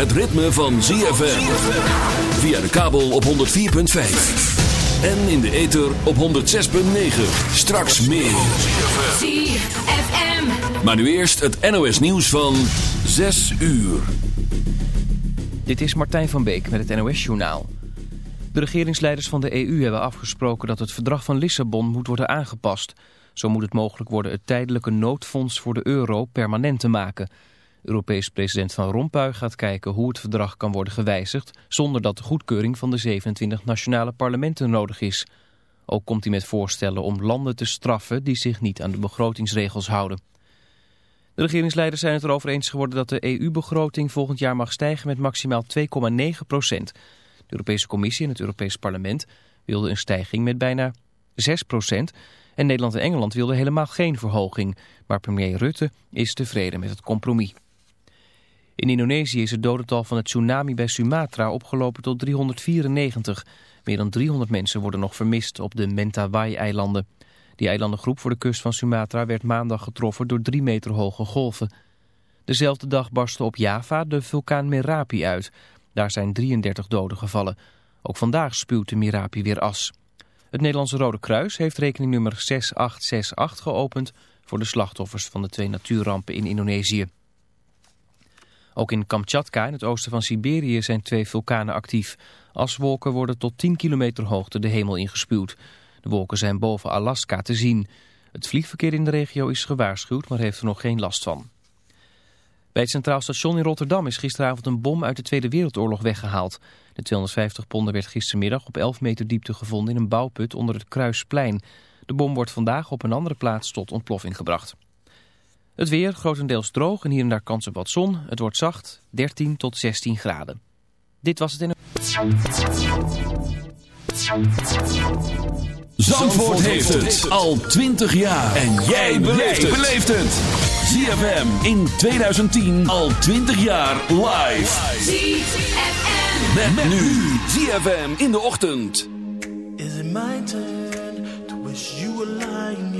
het ritme van ZFM. Via de kabel op 104.5. En in de ether op 106.9. Straks meer. ZFM. Maar nu eerst het NOS nieuws van 6 uur. Dit is Martijn van Beek met het NOS-journaal. De regeringsleiders van de EU hebben afgesproken dat het verdrag van Lissabon moet worden aangepast. Zo moet het mogelijk worden het tijdelijke noodfonds voor de euro permanent te maken. Europees president Van Rompuy gaat kijken hoe het verdrag kan worden gewijzigd... zonder dat de goedkeuring van de 27 nationale parlementen nodig is. Ook komt hij met voorstellen om landen te straffen die zich niet aan de begrotingsregels houden. De regeringsleiders zijn het erover eens geworden dat de EU-begroting volgend jaar mag stijgen met maximaal 2,9 procent. De Europese Commissie en het Europees Parlement wilden een stijging met bijna 6 procent... En Nederland en Engeland wilden helemaal geen verhoging. Maar premier Rutte is tevreden met het compromis. In Indonesië is het dodental van het tsunami bij Sumatra opgelopen tot 394. Meer dan 300 mensen worden nog vermist op de Mentawai-eilanden. Die eilandengroep voor de kust van Sumatra werd maandag getroffen door drie meter hoge golven. Dezelfde dag barstte op Java de vulkaan Merapi uit. Daar zijn 33 doden gevallen. Ook vandaag spuwt de Merapi weer as. Het Nederlandse Rode Kruis heeft rekening nummer 6868 geopend voor de slachtoffers van de twee natuurrampen in Indonesië. Ook in Kamchatka, in het oosten van Siberië, zijn twee vulkanen actief. Aswolken worden tot 10 kilometer hoogte de hemel ingespuwd. De wolken zijn boven Alaska te zien. Het vliegverkeer in de regio is gewaarschuwd, maar heeft er nog geen last van. Bij het Centraal Station in Rotterdam is gisteravond een bom uit de Tweede Wereldoorlog weggehaald. De 250 ponden werd gistermiddag op 11 meter diepte gevonden in een bouwput onder het Kruisplein. De bom wordt vandaag op een andere plaats tot ontploffing gebracht. Het weer grotendeels droog en hier en daar kans op wat zon. Het wordt zacht, 13 tot 16 graden. Dit was het in Zandvoort heeft het al 20 jaar. En jij beleeft het. ZFM in 2010 al 20 jaar live. ZFM. Met, met nu ZFM in de ochtend. Is it my turn to wish you were lying here?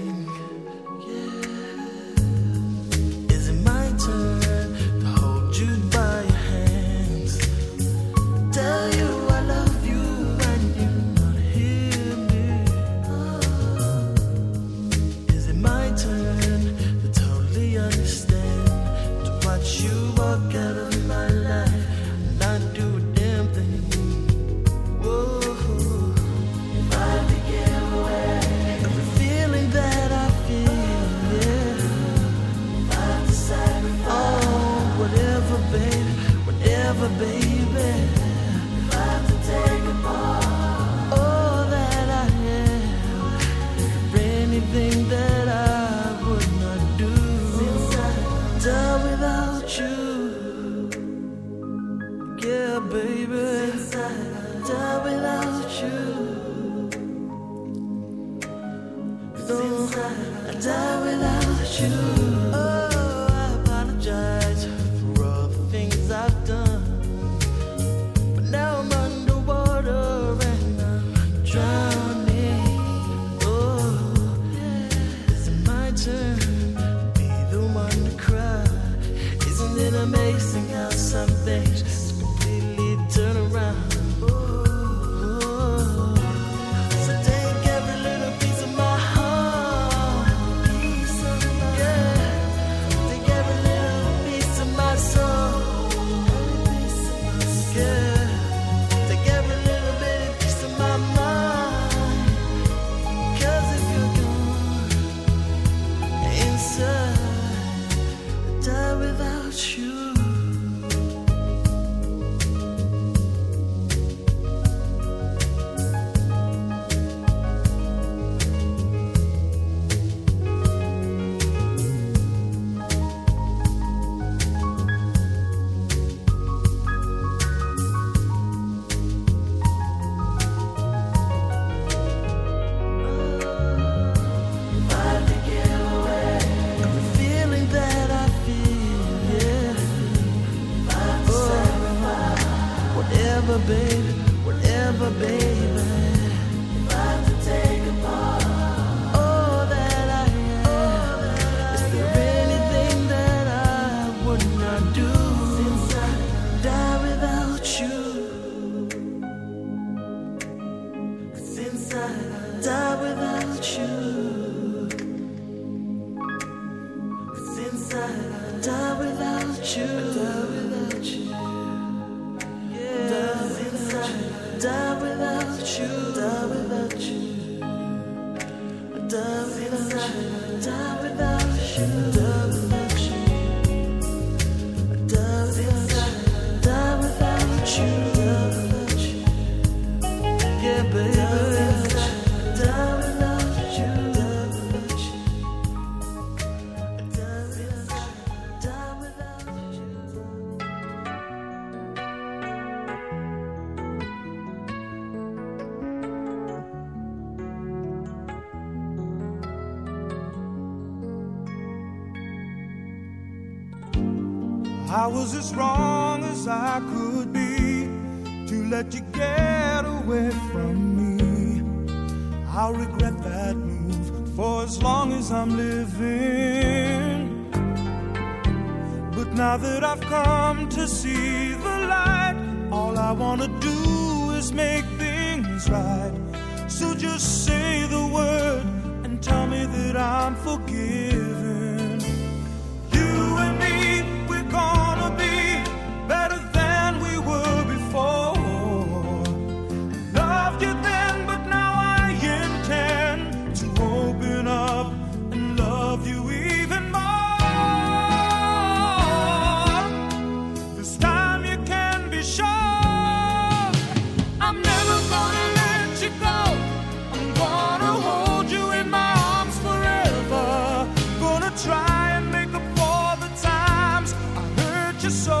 You. Yeah, baby, Since I die without you. Don't I die without you. Die without you. your soul.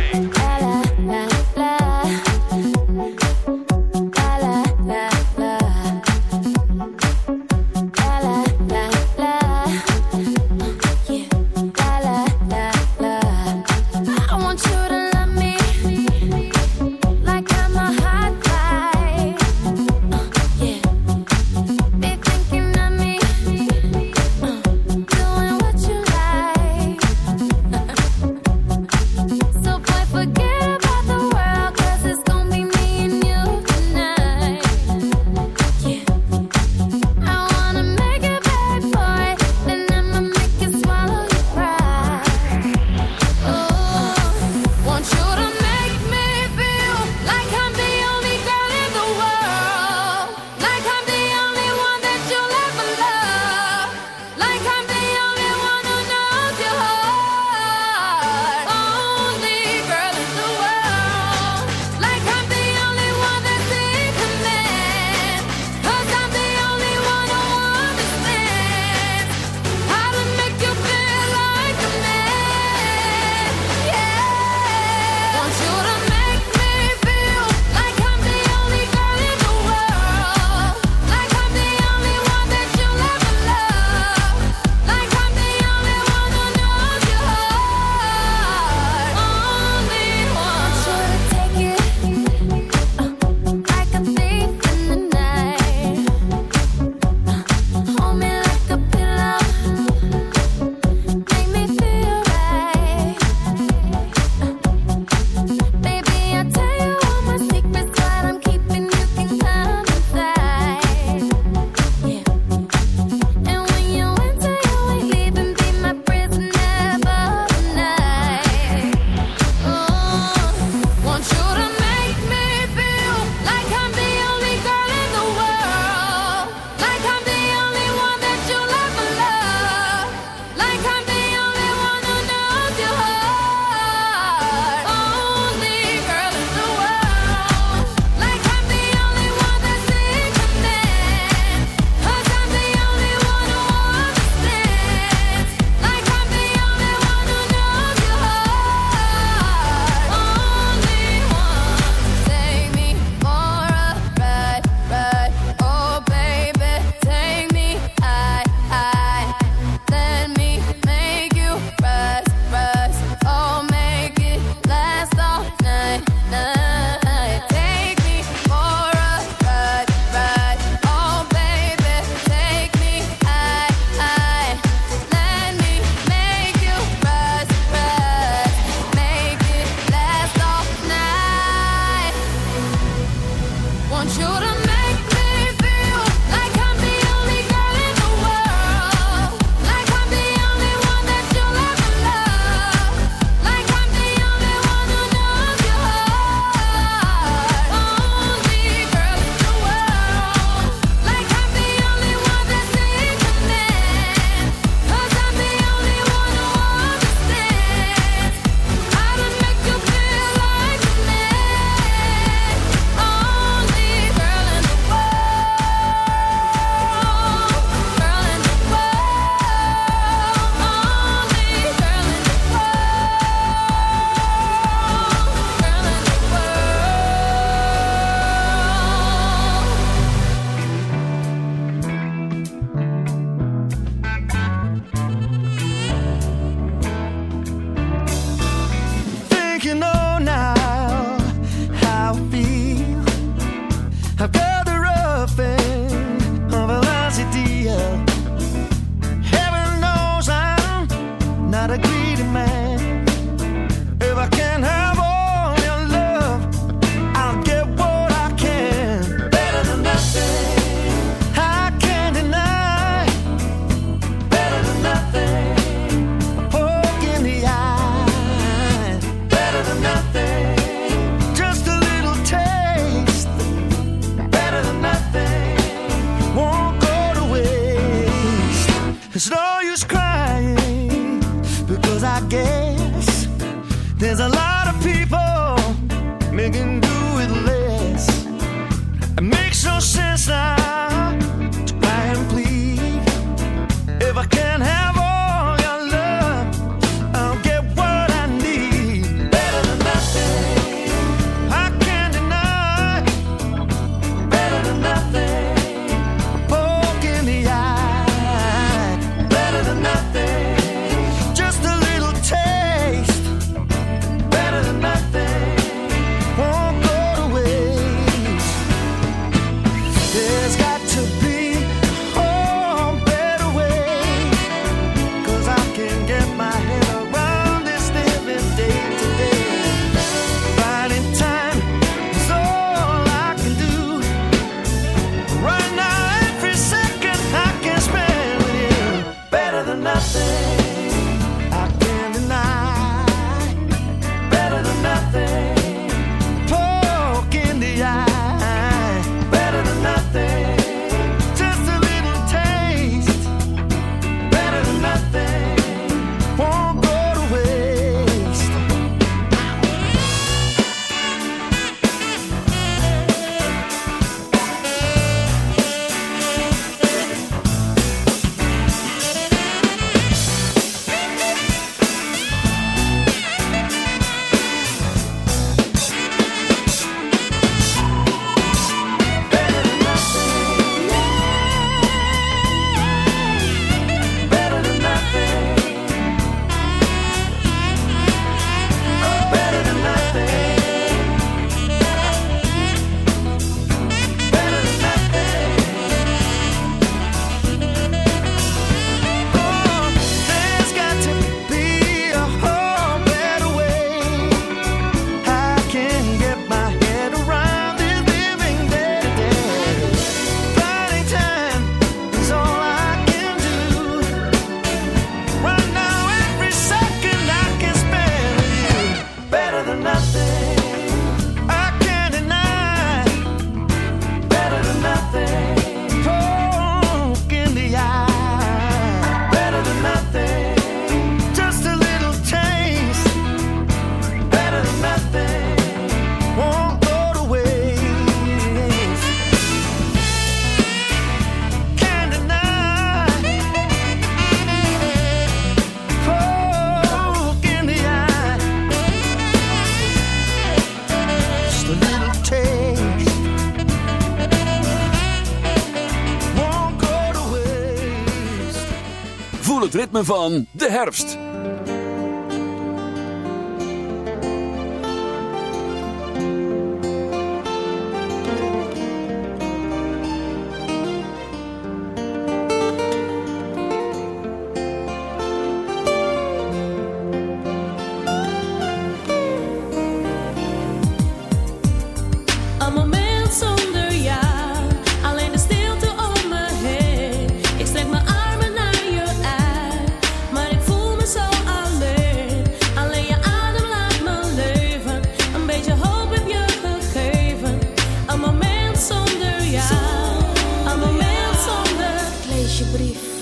Van de herfst.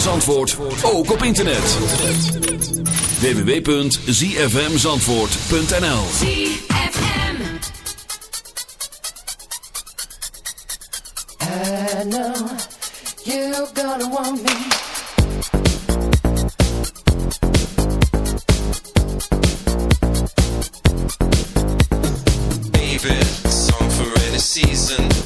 van Zandvoort ook op internet. www.zfmzandvoort.nl ZFM I know you're want me. Baby, song for any season.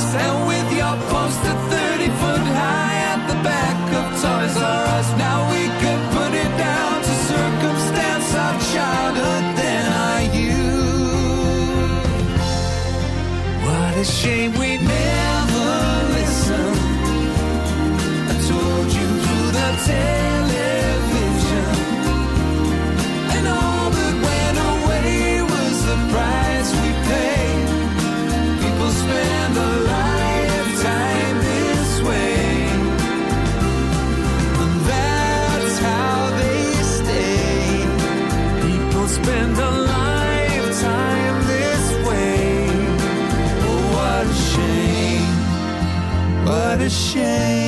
And with your poster 30 foot high at the back of Toys R Us, now we could put it down to circumstance of childhood, then are you. What a shame we never listened. I told you through the. shame.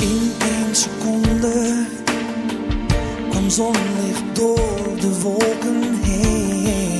In één seconde kwam zonlicht door de wolken heen.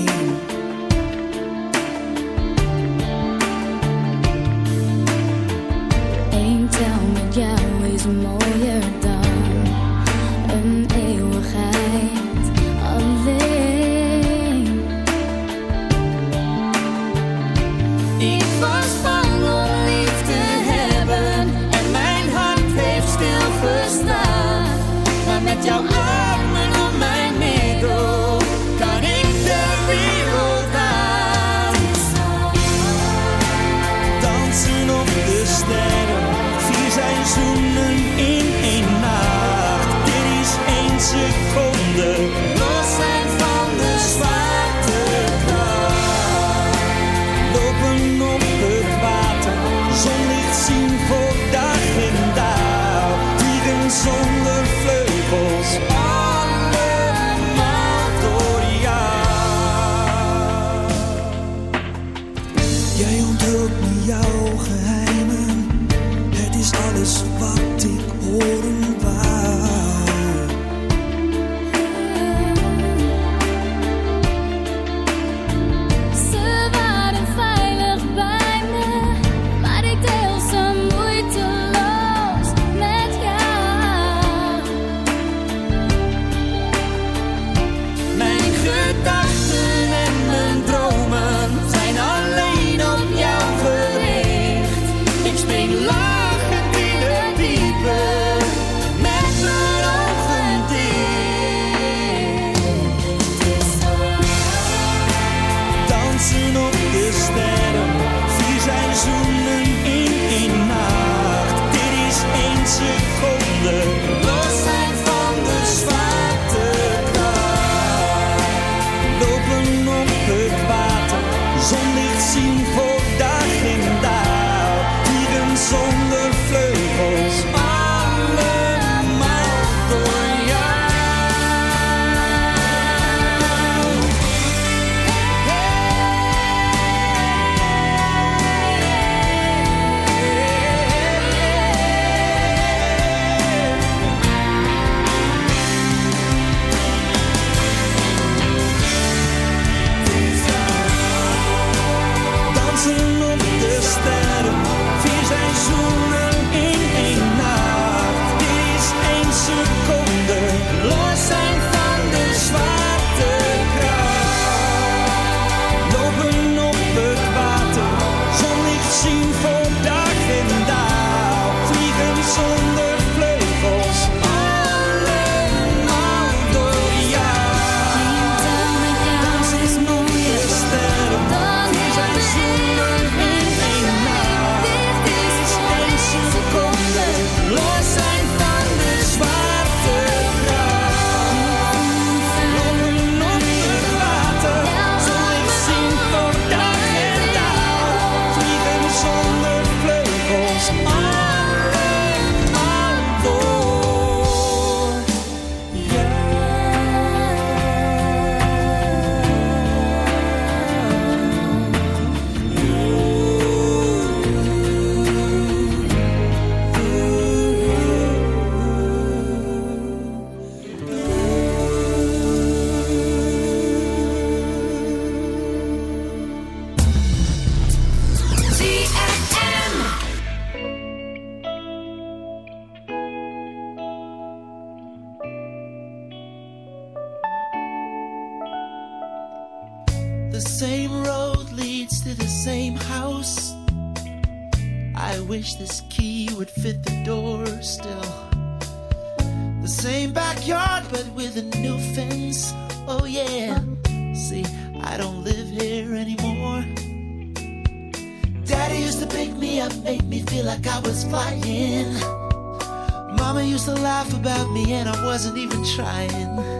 Wasn't even trying.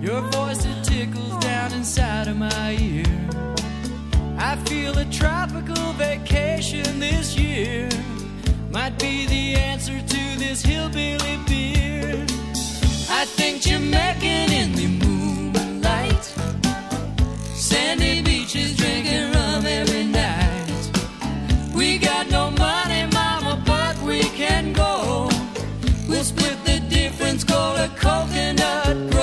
Your voice it tickles down inside of my ear. I feel a tropical vacation this year might be the answer to this hillbilly beer. I think Jamaican in the moonlight, sandy beaches drinking rum every night. We got no money, mama, but we can go. We'll split the difference, call a coconut.